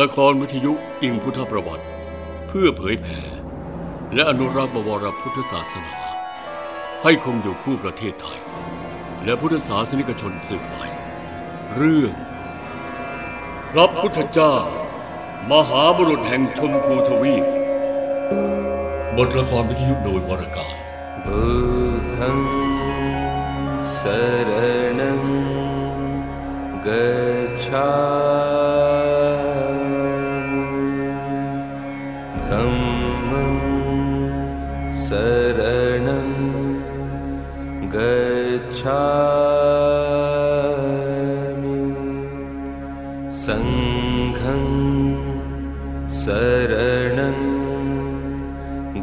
ละครวิทยุอิงพุทธประวัติ เพื่อเผยแผ่และอนุรักษ์บวรพุทธศาสนา ให้คงอยู่คู่ประเทศไทย และพุทธศาสนิกชนสืบไป เรื่อง พระพุทธเจ้า มหาบุรุษแห่งชมพูทวีปบทละครวิทยุโดยวรการบูทังสรนังกัจฉา धम्मं शरणं गच्छामि सङ्घं शरणं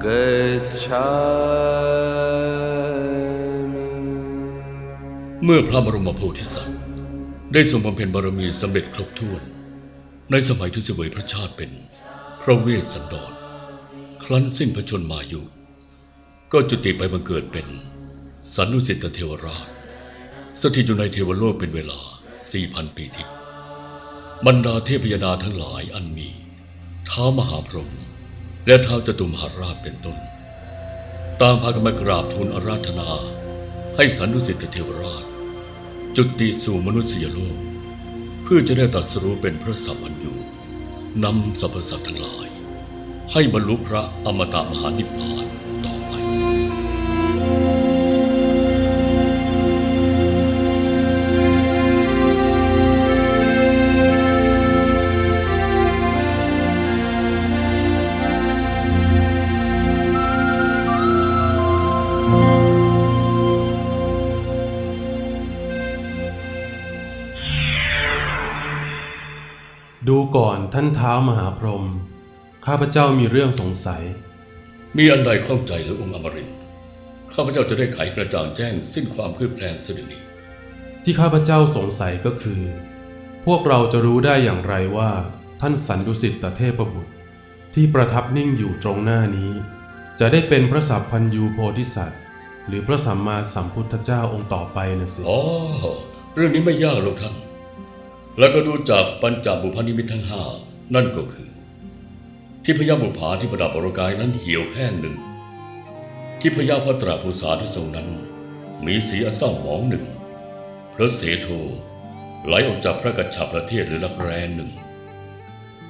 गच्छामि เมื่อพระบรมโพธิสัตว์ ได้ทรงบำเพ็ญบารมีสำเร็จครบถ้วน ในสมัยที่เสวยพระชาติเป็น พระเวสสันดร ค รั้นสิ้นพระชนมายุก็จุติไปบังเกิดเป็น สันนุสิตเทวราช สถิตอยู่ในเทวโลกเป็นเวลา 4,000 ปีทิพย์บรรดาเทพยดาทั้งหลายอันมีท้ามหาพรหมและท้าจตุมหาราชเป็นต้น ตางพากันมากราบทูลอาราธนา ให้สันนุสิตเทวราช จุติสู่มนุษยโลก เพื่อจะได้ตรัสรู้เป็นพระสัมพันยูนำสรรพสัตว์ทั้งหลาย ให้บรรลุพระอมตะมหานิพพานต่อไป ดูก่อนท่านเท้ามหาพรหม ข้าพเจ้ามีเรื่องสงสัย มีอันใดข้องใจหรือองค์อมรินทร์ข้าพเจ้าจะได้ไขกระจ่างแจ้งสิ้นความคืบแคลงสิรินีที่ข้าพเจ้าสงสัยก็คือ พวกเราจะรู้ได้อย่างไรว่า ท่านสันดุสิตตเทพบุตร ที่ประทับนิ่งอยู่ตรงหน้านี้ จะได้เป็นพระสัพพันยูโพธิสัตว์ หรือพระสัมมาสัมพุทธเจ้าองค์ต่อไปนะสิอ๋อเรื่องนี้ไม่ยากหรอกท่าน แล้วก็ดูจากปัญจบุพนิมิตทั้งห้านั่นก็คือ ที่พญาบุภาที่ประดับอรกายนั้นเหี่ยวแห้งหนึ่ง ที่พญาพัตราภูษาที่ทรงนั้น มีสีอันเศร้าหมองหนึ่ง พระเสโทไหลออกจากพระกัจฉาประเทศหรือลักแรนหนึ่ง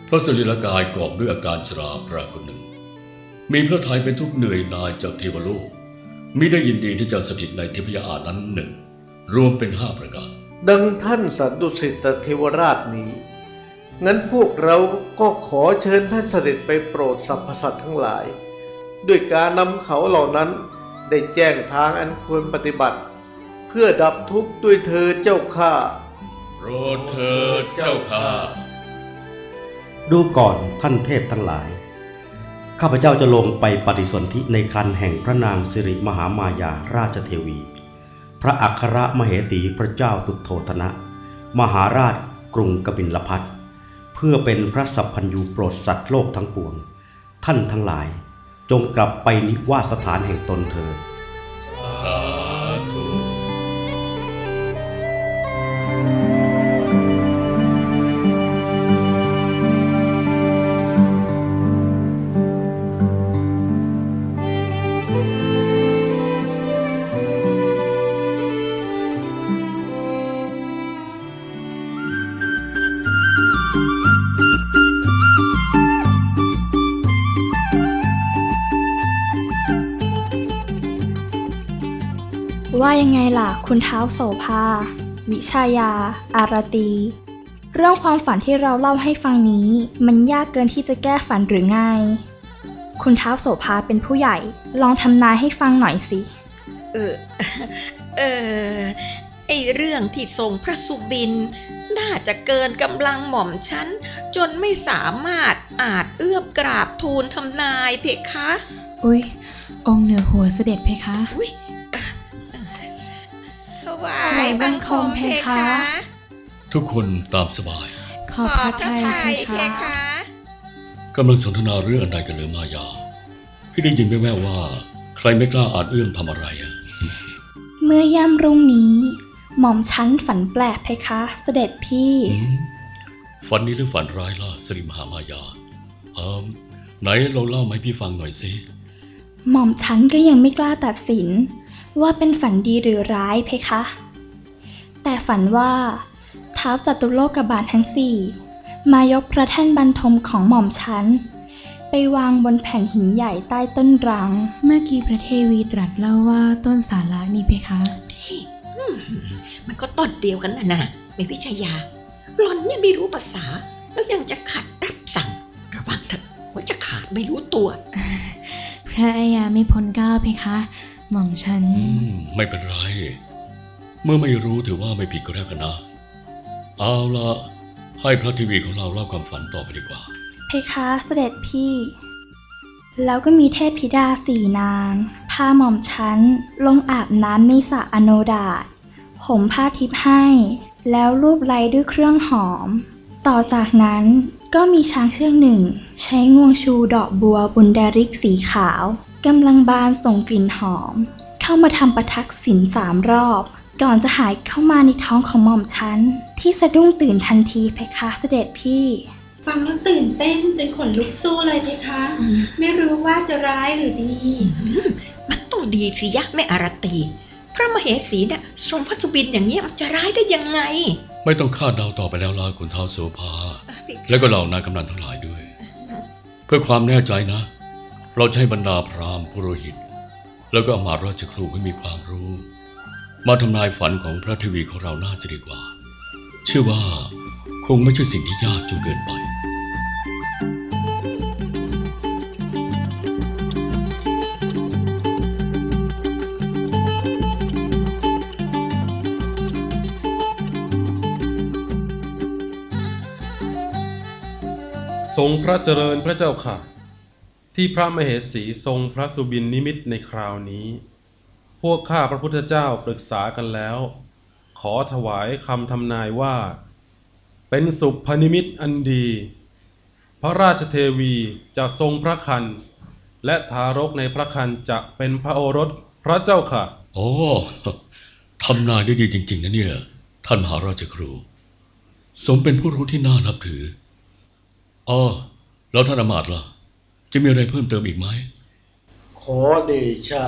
พระสรีรกายกรอบด้วยอาการชราปรากฏหนึ่ง มีพระทัยเป็นทุกเหนื่อยนายจากเทวโลกมิได้ยินดีที่จะสถิตในเทพยาอานั้นหนึ่ง รวมเป็นห้าประการ ดังท่านสันดุสิตเทวราชนี้ งั้นพวกเราก็ขอเชิญท่านเสด็จไปโปรดสรรพสัตว์ทั้งหลาย ด้วยการนำเขาเหล่านั้นได้แจ้งทางอันควรปฏิบัติ เพื่อดับทุกข์ด้วยเธอเจ้าข้าโปรดเถิดเจ้าข้าดูก่อนท่านเทพทั้งหลาย ข้าพเจ้าจะลงไปปฏิสนธิในคันแห่งพระนางสิริมหามายาราชเทวี พระอัครมเหสีพระเจ้าสุโธธนะ มหาราชกรุงกบิลพัทเพื่อเป็นพระสัพพัญญูโปรดสัตว์โลกทั้งปวง ท่านทั้งหลายจงกลับไปนิวาสถานแห่งตนเถิด ว่ายังไงล่ะ คุณเท้าโสภา วิชายา อารตี เรื่องความฝันที่เราเล่าให้ฟังนี้ มันยากเกินที่จะแก้ฝันหรือง่ายคุณเท้าโสภาเป็นผู้ใหญ่ ลองทำนายให้ฟังหน่อยสิ เออ เออ ไอเรื่องที่ทรงพระสุบิน น่าจะเกินกำลังหม่อมฉัน จนไม่สามารถอาจเอื้อมกราบทูลทำนายเพคะ อุ๊ย องค์เหนือหัวเสด็จเพคะ อุ้ยถ วาถวายยบับังงคคมมเพเพคะคะทุกคนตามสบาย ขอบขพอระพระทัยทัยเพเพคะคะกำลังสนทนาเรื่องอันใดกันเลยมายา พี่ได้ยินแว่วๆว่า ใครไม่กล้าอาจเอื้อมทำอะไรอะเมื่อย่ำรุ่งนี้ หม่อมชั้นฝันแปลกเพคะ เสด็จพี่อืมฝันนี้หรือฝันร้ายล่ะสริมหามายาเอิมไหนลองเล่ามาให้พี่ฟังหน่อยสิหม่อมฉันก็ยังไม่กล้าตัดสิน ว่าเป็นฝันดีหรือร้ายเพคะ แต่ฝันว่าเท้าวจัตุโลกบาลทั้งสี่มายกพระแท่นบรรทมของหม่อมฉัน ไปวางบนแผ่นหินใหญ่ใต้ต้นรัง เมื่อกี้พระเทวีตรัสเล่าว่าต้นสาระนี่เพคะนี่อืมมันก็ต้นเดียวกันนะนะเมพิชยาหล่อนเนี่ยไม่รู้ภาษา แล้วยังจะขัดรับสั่ง ระวังเถอะว่าจะขาดไม่รู้ตัว พระอายาไม่พ้นเกล้าเพคะ หม่อมฉัน อืม ไม่เป็นไร เมื่อไม่รู้ถือว่าไม่ผิดก็แล้วกันนะ เอาละให้พระทีวีของเราเล่าความฝันต่อไปดีกว่า เพคะเสด็จพี่ แล้วก็มีเทพธิดาสี่นาง พาหม่อมฉันลงอาบน้ำในสระอโนดาตห่มผ้าทิพย์ให้ แล้วรูปไล้ด้วยเครื่องหอม ต่อจากนั้นก็มีช้างเชือกหนึ่ง ใช้งวงชูดอกบัวบุนดาริกสีขาว กำลังบานส่งกลิ่นหอม เข้ามาทำประทักษิณสามรอบ ก่อนจะหายเข้ามาในท้องของหม่อมฉัน ที่สะดุ้งตื่นทันทีเพคะเสด็จพี่ ฟังแล้วตื่นเต้นจนขนลุกสู้เลยเพคะ ไม่รู้ว่าจะร้ายหรือดี มันต้องดีสิยะแม่อารตี พระมเหสีเนี่ยทรงพระสุบินอย่างเงี้ยมันจะร้ายได้ยังไง ไม่ต้องคาดเดาต่อไปแล้วล่ะคุณเท้าโสภาและก็เหล่านายกำนันทั้งหลายด้วย เพื่อความแน่ใจนะ เราให้บรรดาพราหมณ์ปุโรหิต แล้วก็มาราชครูให้มีความรู้ มาทำนายฝันของพระเทวีของเราน่าจะดีกว่า เชื่อว่าคงไม่ใช่สิ่งที่ยากจนเกินไปทรงพระเจริญพระเจ้าค่ะ ที่พระมเหสีทรงพระสุบินนิมิตในคราวนี้ พวกข้าพระพุทธเจ้าปรึกษากันแล้ว ขอถวายคำทำนายว่า เป็นสุพนิมิตอันดี พระราชเทวีจะทรงพระคัน และทารกในพระคันจะเป็นพระโอรสพระเจ้าค่ะ โอ้ทำนายได้ดีจริง ๆ นะเนี่ย ท่านมหาราชครู สมเป็นผู้รู้ที่น่านับถืออ๋อแล้วท่านอมาตย์ล่ะ จะมีอะไรเพิ่มเติมอีกไหม ขอเดชะ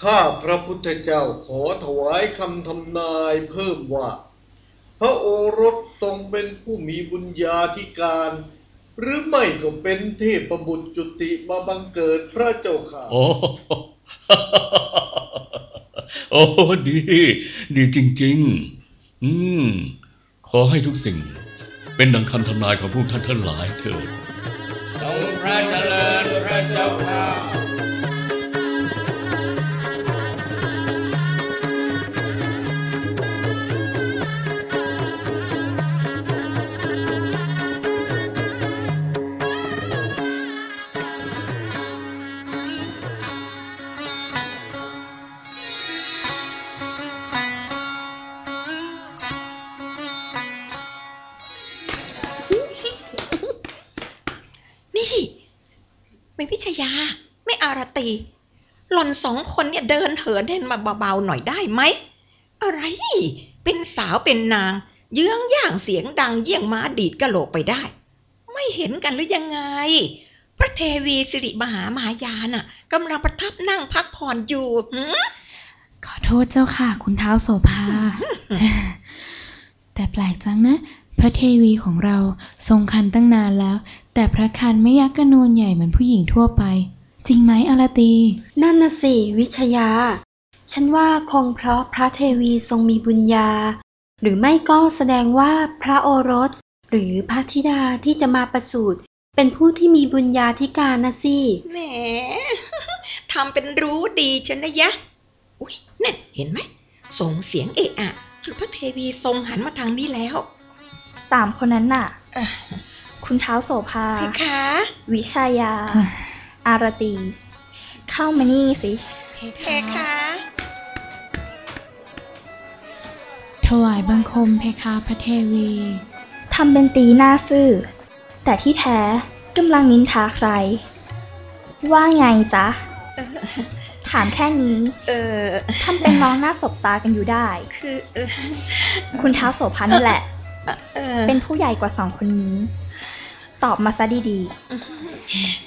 ข้าพระพุทธเจ้าขอถวายคำทำนายเพิ่มว่า พระโอรสทรงเป็นผู้มีบุญญาธิการ หรือไม่ก็เป็นเทพบุตรจุติมาบังเกิดพระเจ้าค่ะ โอ้ โอ้ดี ดีจริง ๆ อืม ขอให้ทุกสิ่งเป็นดังคำทำนายของพวกท่านทั้งหลายเถิดนี่ หล่อนสองคนเนี่ยเดินเถินเดินมาเบาๆหน่อยได้ไหม อะไร เป็นสาวเป็นนาง เยื้องย่างเสียงดังเยี่ยงม้าดีดกะโหลกไปได้ ไม่เห็นกันหรือยังไง พระเทวีสิริมหามายาน่ะกำลังประทับนั่งพักผ่อนอยู่หืมขอโทษเจ้าค่ะ คุณเท้าโสภา แต่แปลกจังนะ พระเทวีของเราทรงคันตั้งนานแล้ว แต่พระคันไม่ยักกระนูนใหญ่เหมือนผู้หญิงทั่วไป จริงไหมอารตี นั่นน่ะสิ วิชยา ฉันว่าคงเพราะพระเทวีทรงมีบุญญา หรือไม่ก็แสดงว่าพระโอรส หรือพระธิดาที่จะมาประสูติเป็นผู้ที่มีบุญญาธิการนะสิแหมทำเป็นรู้ดีชนะยะ อุ้ยนั่นเห็นไหมส่งเสียงเอะอะคือพระเทวีทรงหันมาทางนี้แล้วสามคนนั้นน่ะอะคุณเท้าวโสภาเพคะ วิชายา อารตี เข้ามานี่สิ เพคะถวายบังคมเพคะพระเทวีทำเป็นตีหน้าซื่อ แต่ที่แท้กำลังนินทาใคร ว่าไงจ๊ะ ถามแค่นี้ เออทำเป็นน้องหน้าสบตากันอยู่ได้ คือเออคุณเท้าวโสภานั่นแหละเออเป็นผู้ใหญ่กว่าสองคนนี้ ตอบมาซะดี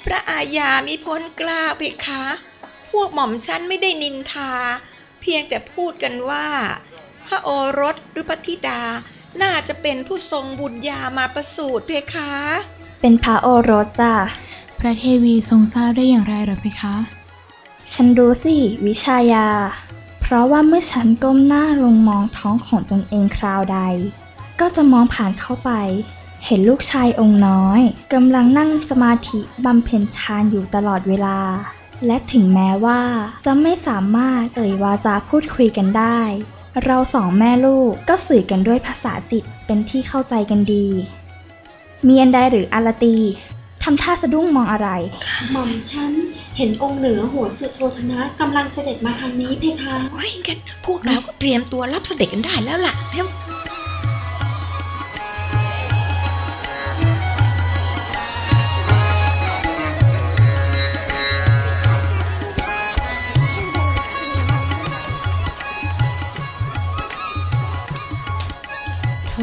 พระอาญามิพ้นกล้าเพคะ พวกหม่อมฉันไม่ได้นินทา เพียงแต่พูดกันว่า พระโอรสหรือพระธิดาน่าจะเป็นผู้ทรงบุญญามาประสูติเพคะๆเป็นพระโอรสจ้ะพระเทวีทรงทราบได้อย่างไรหรอเพคะ ฉันรู้สิ วิชายา เพราะว่าเมื่อฉันก้มหน้าลงมองท้องของตนเองคราวใด ก็จะมองผ่านเข้าไป เห็นลูกชายองค์น้อยกำลังนั่งสมาธิบำเพ็ญฌานอยู่ตลอดเวลา และถึงแม้ว่าจะไม่สามารถเอ่ยวาจาพูดคุยกันได้ เราสองแม่ลูกก็สื่อกันด้วยภาษาจิตเป็นที่เข้าใจกันดี มีอันใดหรืออารตีทำท่าสะดุ้งมองอะไร หม่อมฉันเห็นองค์เหนือหัวสุดโทธนะกำลังเสด็จมาทางนี้เพคะโอ้ยกันพวกเราก็เตรียมตัวรับเสด็จกันได้แล้วล่ะเร็ว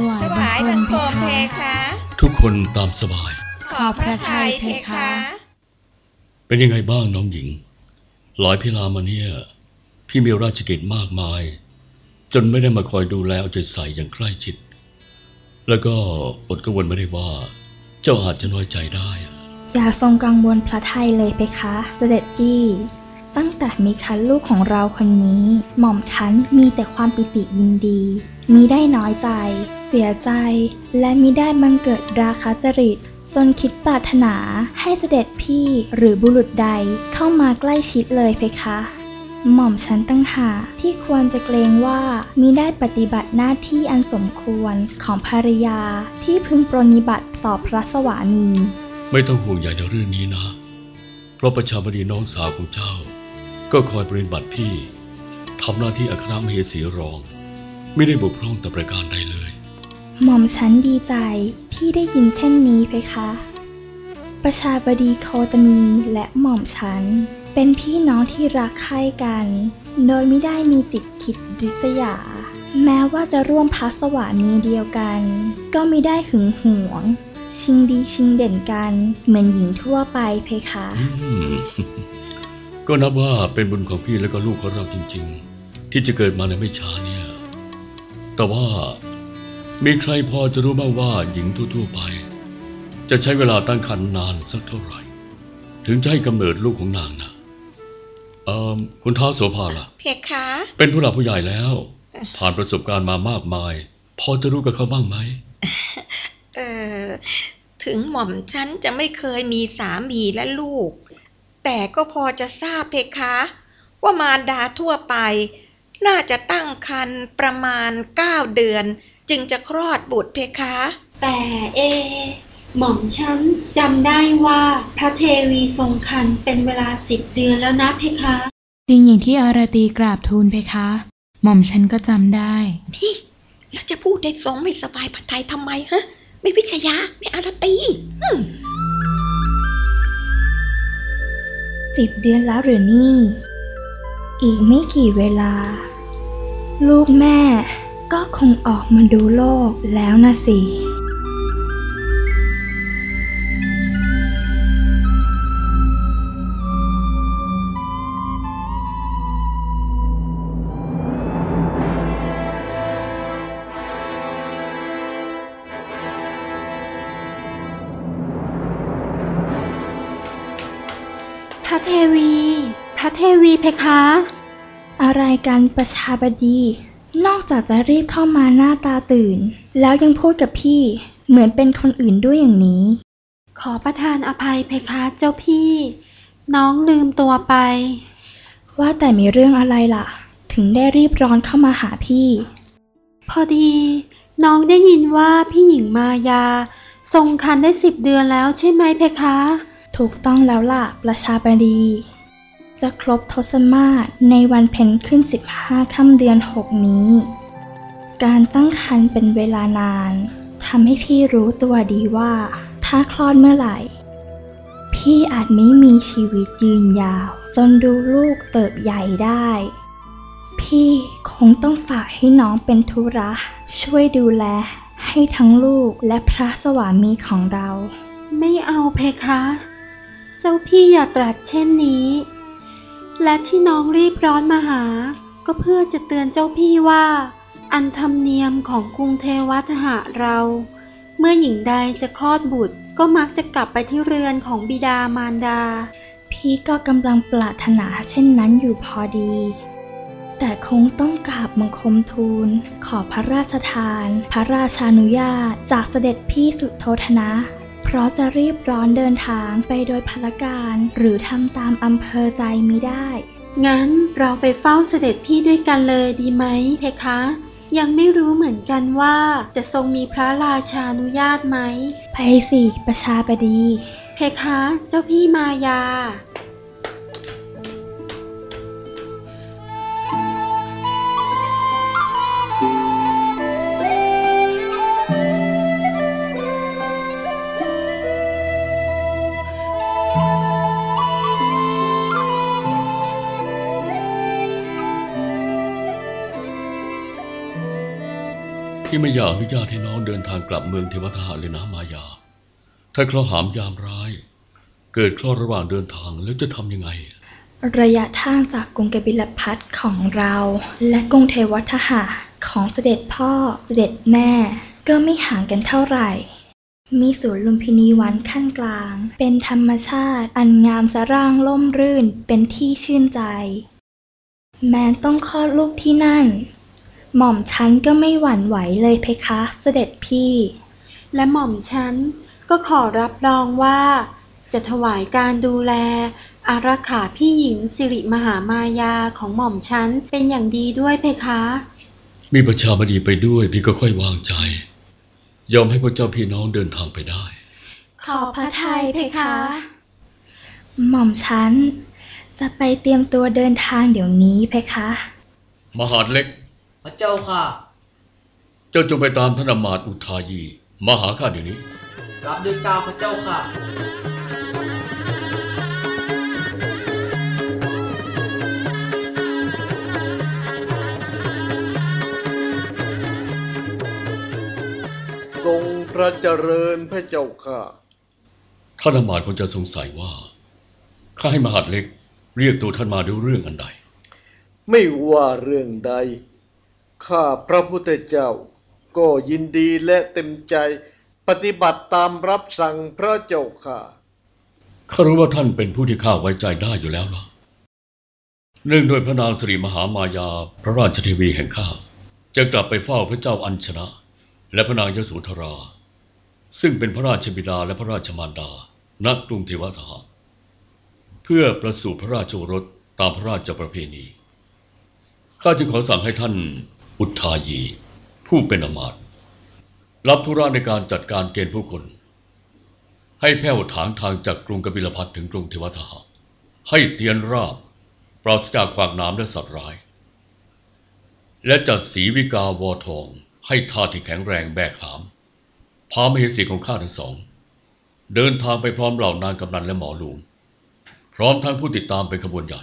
วายถบังวายคบัมงเพคมเพคะคะ ทุกคนตามสบาย ขอพระทัยเพคะ เป็นยังไงบ้างน้องหญิง หลายพิลามาเนี่ย พี่มีราชกิจมากมาย จนไม่ได้มาคอยดูแลเอาใจใส่อย่างใกล้ชิด แล้วก็อดกังวลไม่ได้ว่า เจ้าอาจจะน้อยใจได้อะอย่าทรงกังวลพระไทยเลยเพคะ เสด็จพี่ ตั้งแต่มีคันลูกของเราคนนี้ หม่อมฉันมีแต่ความปิติยินดีมีได้น้อยใจ เสียใจ และมิได้บังเกิดราคะจริต จนคิดปรารถนาให้เสด็จพี่หรือบุรุษใดเข้ามาใกล้ชิดเลยเพคะหม่อมฉันตั้งหาที่ควรจะเกรงว่ามิได้ปฏิบัติหน้าที่อันสมควรของภรรยาที่พึงปรนนิบัติต่อพระสวามี ไม่ต้องห่วงใยในเรื่องนี้นะ เพราะประชาบดีน้องสาวของเจ้า ก็คอยปริบัติพี่ทำหน้าที่อัครมเหสีรอง ไม่ได้บกพร่องแต่ประการใดเลย หม่อมฉันดีใจที่ได้ยินเช่นนี้เพคะ ประชาบดีโคตมีและหม่อมฉัน เป็นพี่น้องที่รักใคร่กัน โดยไม่ได้มีจิตคิดริษยา แม้ว่าจะร่วมพัสวามีเดียวกัน ก็ไม่ได้หึงหวง ชิงดีชิงเด่นกัน เหมือนหญิงทั่วไปเพคะอืม ก็นับว่าเป็นบุญของพี่และก็ลูกของเราจริง ๆ ที่จะเกิดมาในไม่ช้าเนี่ย แต่ว่ามีใครพอจะรู้บ้างว่าหญิงทั่วๆไป จะใช้เวลาตั้งครรภ์นานสักเท่าไหร่ ถึงจะให้กำเนิดลูกของนางนะเอ่อคุณท้าวโสภาล่ะ เพคะ เป็นผู้หลักผู้ใหญ่แล้ว ผ่านประสบการณ์มามากมาย พอจะรู้กับเขาบ้างไหมเออถึงหม่อมฉันจะไม่เคยมีสามีและลูก แต่ก็พอจะทราบเพคะ ว่ามารดาทั่วไป น่าจะตั้งครรภ์ประมาณ 9 เดือน จึงจะคลอดบุตรเพคะ แต่เอ หม่อมฉันจำได้ว่าพระเทวีทรงคันเป็นเวลาสิบเดือนแล้วนะเพคะ จริงอย่างที่อารตีกราบทูลเพคะ หม่อมฉันก็จำได้ นี่แล้วจะพูดได้ทรงไม่สบายพระทัยทำไมฮะ ไม่พิชยาไม่อารตีอืม สิบเดือนแล้วหรือนี่ อีกไม่กี่เวลา ลูกแม่ก็คงออกมาดูโลกแล้วนะสิ เทวีเพคะ อะไรกันประชาบดี นอกจากจะรีบเข้ามาหน้าตาตื่น แล้วยังพูดกับพี่เหมือนเป็นคนอื่นด้วยอย่างนี้ ขอประทานอภัยเพคะเจ้าพี่ น้องลืมตัวไป ว่าแต่มีเรื่องอะไรล่ะ ถึงได้รีบร้อนเข้ามาหาพี่ พอดี น้องได้ยินว่าพี่หญิงมายา ทรงคันได้สิบเดือนแล้วใช่ไหมเพคะ ถูกต้องแล้วล่ะ ประชาบดี จะครบทศมาศในวันเพ็ญขึ้น 15 ค่ำเดือนหกนี้ การตั้งครรภ์เป็นเวลานานทำให้พี่รู้ตัวดีว่า ถ้าคลอดเมื่อไหร่ พี่อาจไม่มีชีวิตยืนยาว จนดูลูกเติบใหญ่ได้ พี่คงต้องฝากให้น้องเป็นธุระช่วยดูแล ให้ทั้งลูกและพระสวามีของเรา ไม่เอาเพคะ เจ้าพี่อย่าตรัสเช่นนี้ และที่น้องรีบร้อนมาหา ก็เพื่อจะเตือนเจ้าพี่ว่า อันธรรมเนียมของกรุงเทวทหะเรา เมื่อหญิงใดจะคลอดบุตรก็มักจะกลับไปที่เรือนของบิดามารดา พี่ก็กำลังปรารถนาเช่นนั้นอยู่พอดี แต่คงต้องกราบบังคมทูล ขอพระราชทาน พระราชานุญาตจากเสด็จพี่สุโธธนะ เพราะจะรีบร้อนเดินทางไปโดยพลการหรือทำตามอำเภอใจมิได้ งั้นเราไปเฝ้าเสด็จพี่ด้วยกันเลยดีไหมเพคะ ยังไม่รู้เหมือนกันว่าจะทรงมีพระราชานุญาตไหม ไปสิ ประชาบดี เพคะ เจ้าพี่มายา พี่ไม่อยากอนุญาตให้น้องเดินทางกลับเมืองเทวทหารเลยนะมายา ถ้าเคราะหามยามร้าย เกิดคราะห์ระหว่างเดินทางแล้วจะทำยังไง ระยะทางจากกรุงกบิลพัทของเรา และกรุงเทวทหะของเสด็จพ่อเสด็จแม่ ก็ไม่ห่างกันเท่าไหร่ มีสวนลุมพินีวันขั้นกลาง เป็นธรรมชาติอันงามสร่างล่มรื่นเป็นที่ชื่นใจ แม้ต้องคลอดลูกที่นั่น หม่อมฉันก็ไม่หวั่นไหวเลยเพคะเสด็จพี่ และหม่อมฉันก็ขอรับรองว่า จะถวายการดูแล อารักขาพี่หญิงสิริมหามายาของหม่อมฉันเป็นอย่างดีด้วยเพคะ มีประชาบดีไปด้วยพี่ก็ค่อยวางใจ ยอมให้พระเจ้าพี่น้องเดินทางไปได้ ขอพระทัยเพคะ หม่อมฉันจะไปเตรียมตัวเดินทางเดี๋ยวนี้เพคะ มหาดเล็ก พระเจ้าค่ะ เจ้าจงไปตามท่านอำมาตย์อุทายี มาหาข้าเดี๋ยวนี้ รับด้วยกล้าวพระเจ้าค่ะ ทรงพระเจริญพระเจ้าค่ะ ท่านอำมาตย์คงจะสงสัยว่า ข้าให้มหาดเล็ก เรียกตัวท่านมาด้วยเรื่องอันใด ไม่ว่าเรื่องใด ข้าพระพุทธเจ้า ก็ยินดีและเต็มใจ ปฏิบัติตามรับสั่งพระเจ้าค่ะ ข้ารู้ว่าท่านเป็นผู้ที่ข้าไว้ใจได้อยู่แล้วล่ะเนื่องด้วยพระนางสิริมหามายาพระราชเทวีแห่งข้าจะกลับไปเฝ้าพระเจ้าอัญชนะ และพระนางยโสธรา ซึ่งเป็นพระราชบิดาและพระราชมารดาณกรุงเทวทหาเพื่อประสูติพระราชโอรสตามพระราชประเพณี ข้าจึงขอสั่งให้ท่าน อุทายี ผู้เป็นอมาตรับธุระในการจัดการเกณฑ์ผู้คน ให้แผ่วถางทางจากกรุงกบิลพัทถึงกรุงเทวทหารให้เตียนราบ ปราศจากขวากน้ำและสัตว์ร้าย และจัดสีวิกาวอทอง ให้ท่าที่แข็งแรงแบกหาม พามเหสีของข้าทั้งสอง เดินทางไปพร้อมเหล่านางกำนันและหมอหลวง พร้อมทั้งผู้ติดตามเป็นขบวนใหญ่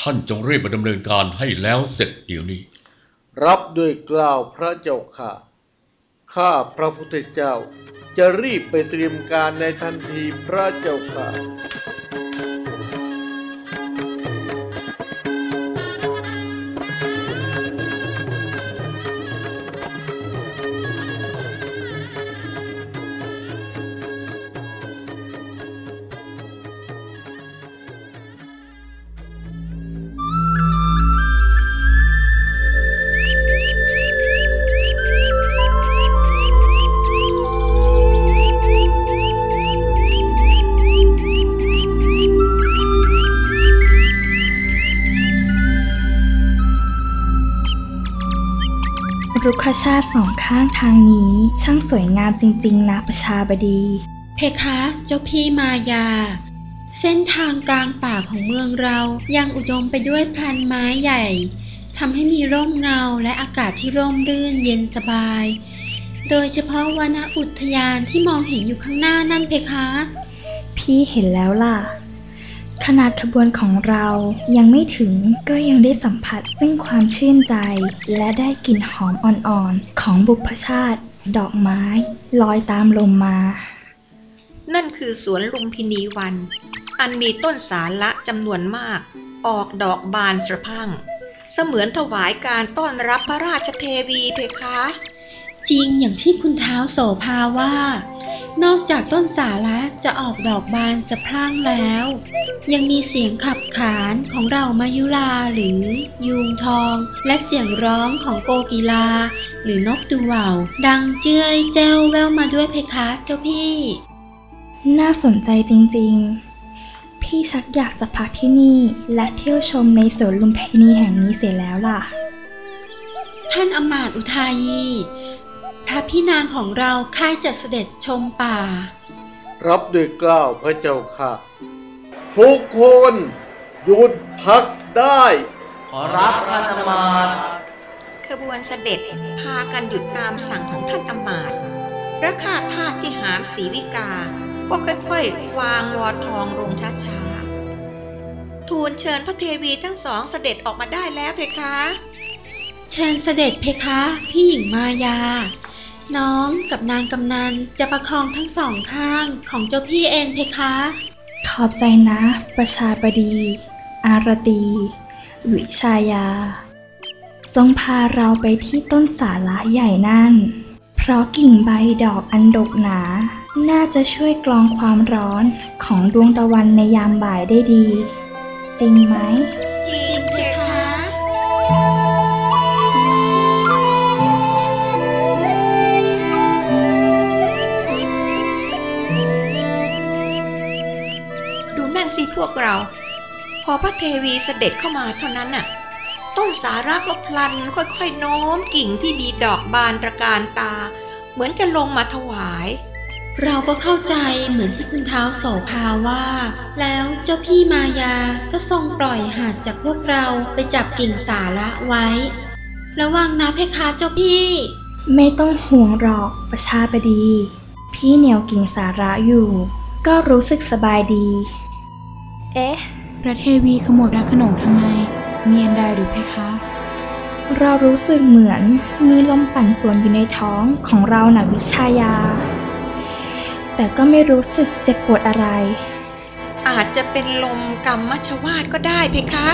ท่านจงรีบมาดำเนินการให้แล้วเสร็จเดี๋ยวนี้ รับด้วยกล่าวพระเจ้าค่ะ ข้าพระพุทธเจ้าจะรีบไปเตรียมการในทันทีพระเจ้าค่ะ ชาติสองข้างทางนี้ ช่างสวยงามจริงๆนะประชาบดี เพคะ เจ้าพี่มายา เส้นทางกลางป่าของเมืองเรายังอุดมไปด้วยพลันไม้ใหญ่ทำให้มีร่มเงาและอากาศที่ร่มรื่นเย็นสบาย โดยเฉพาะวนอุทยานที่มองเห็นอยู่ข้างหน้านั่นเพคะ พี่เห็นแล้วล่ะ ขนาดขบวนของเรายังไม่ถึงก็ยังได้สัมผัสซึ่งความชื่นใจ และได้กลิ่นหอมอ่อนๆ ของบุพชาติ ดอกไม้ ลอยตามลมมา นั่นคือสวนลุมพินีวัน อันมีต้นสาละจำนวนมาก ออกดอกบานสะพรั่ง เสมือนถวายการต้อนรับพระราชเทวีเพคะ จริงอย่างที่คุณเท้าโสภาว่า นอกจากต้นสาระจะออกดอกบานสะพรั่งแล้ว ยังมีเสียงขับขานของเรามายุราหรือยูงทอง และเสียงร้องของโกกีลา หรือนกดูว่าวดังเจ้ยแจ้วแววมาด้วยเพคะเจ้าพี่ น่าสนใจจริงๆ พี่ชักอยากจะพักที่นี่และเที่ยวชมในสวนลุมพินีแห่งนี้เสียแล้วล่ะ ท่านอมาตย์อุทายี พระพี่นางของเราค่ายจะเสด็จชมป่า รับด้วยเกล้าวพระเจ้าค่ะ ทุกคนหยุดพักได้ ขอรับท่านอำมาตย์ขบวนเสด็จพากันหยุดตามสั่งของท่านอำมาตย์พระข้าทาสที่หามศรีวิกา ก็ค่อยๆวางวอทองลงช้าๆ ทูลเชิญพระเทวีทั้งสองเสด็จออกมาได้แล้วเพคะ เชิญเสด็จเพคะ พี่หญิงมายา น้องกับนางกำนันจะประคองทั้งสองข้างของเจ้าพี่เองเพคะ ขอบใจนะ ประชาบดี อารตี วิชายา จงพาเราไปที่ต้นสาระใหญ่นั่น เพราะกิ่งใบดอกอันดกหนา น่าจะช่วยกรองความร้อนของดวงตะวันในยามบ่ายได้ดี จริงไหม นั่นสิพวกเรา พอพระเทวีเสด็จเข้ามาเท่านั้นน่ะ ต้นสาระก็พลันค่อยๆโน้มกิ่งที่มีดอกบานตระการตา เหมือนจะลงมาถวาย เราก็เข้าใจเหมือนที่คุณเท้าโสภาว่า แล้วเจ้าพี่มายาก็ทรงปล่อยหาดจากพวกเราไปจับกิ่งสาระไว้ ระวังนะเพคะเจ้าพี่ ไม่ต้องห่วงหรอกประชาบดี พี่เหนียวกิ่งสาระอยู่ก็รู้สึกสบายดี เอ๊ะ พระเทวีขโมยพระโขนงทำไมมีอันใดหรือเพคะ เรารู้สึกเหมือนมีลมปั่นป่วนอยู่ในท้องของเราหนะวิชายา แต่ก็ไม่รู้สึกเจ็บปวดอะไร อาจจะเป็นลมกรรมมัชวาดก็ได้เพคะ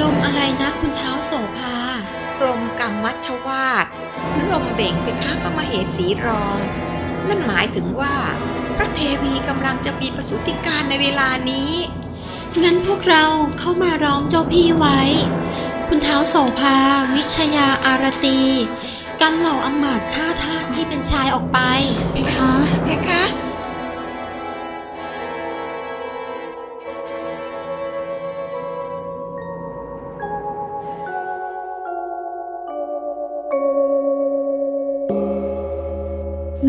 ลมอะไรนะคุณเท้าโสภาลมกรรมมัชวาดหรือลมเบ่งเป็นพระพระมเหสีรอง นั่นหมายถึงว่า พระเทวีกำลังจะมีประสูติการในเวลานี้ งั้นพวกเราเข้ามาร้อมเจ้าพี่ไว้ คุณเท้าโสภา วิชยาอารตี กันเหล่าอำมาตย์ฆ่าทาสที่เป็นชายออกไป เพคะเพคะ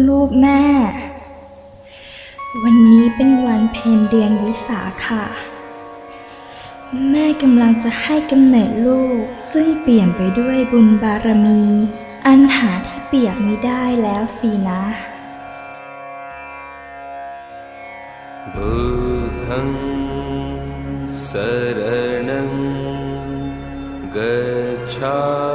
ลูกแม่ วันนี้เป็นวันเพ็ญเดือนวิสาขะ แม่กำลังจะให้กำเนิดลูก ซึ่งเปลี่ยนไปด้วยบุญบารมี อันหาที่เปียกไม่ได้แล้วสินะบุธังสรณังกัจฉา